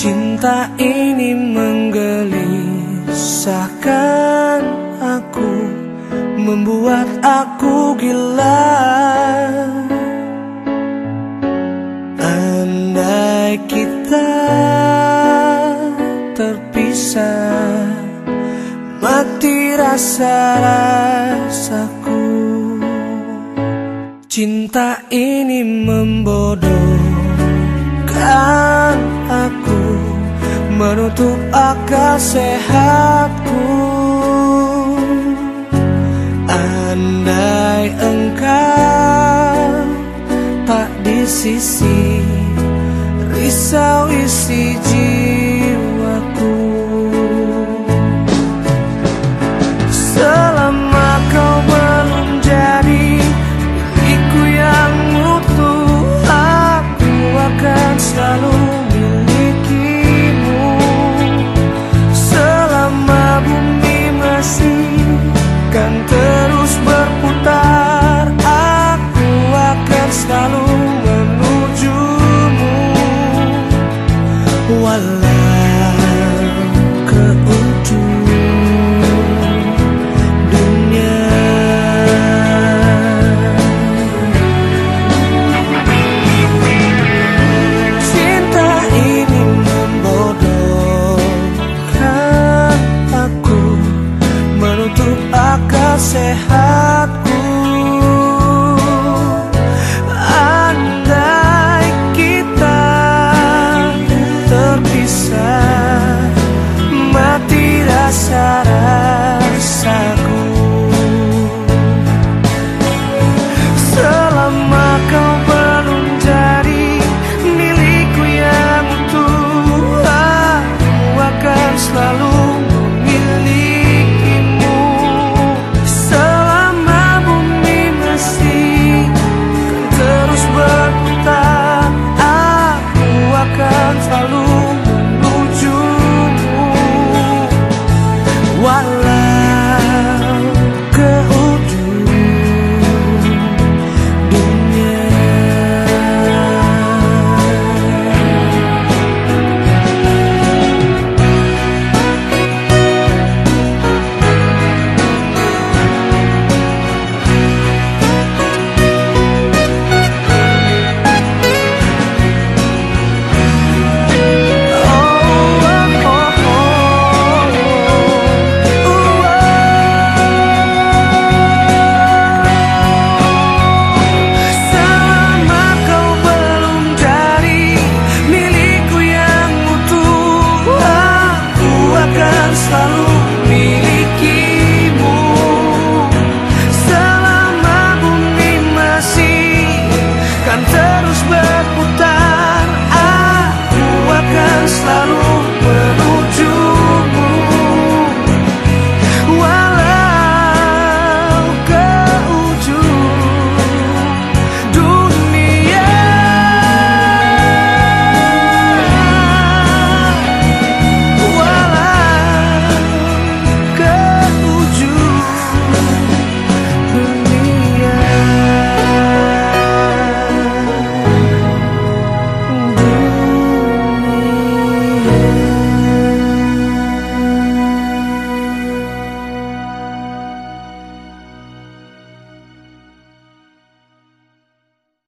Cinta ini menggelisahkan aku Membuat aku gila. Andai kita terpisah Mati rasa-rasaku Cinta ini membodohkan Menutup akal sehatku. Andai engkau tak di sisi Risau isi high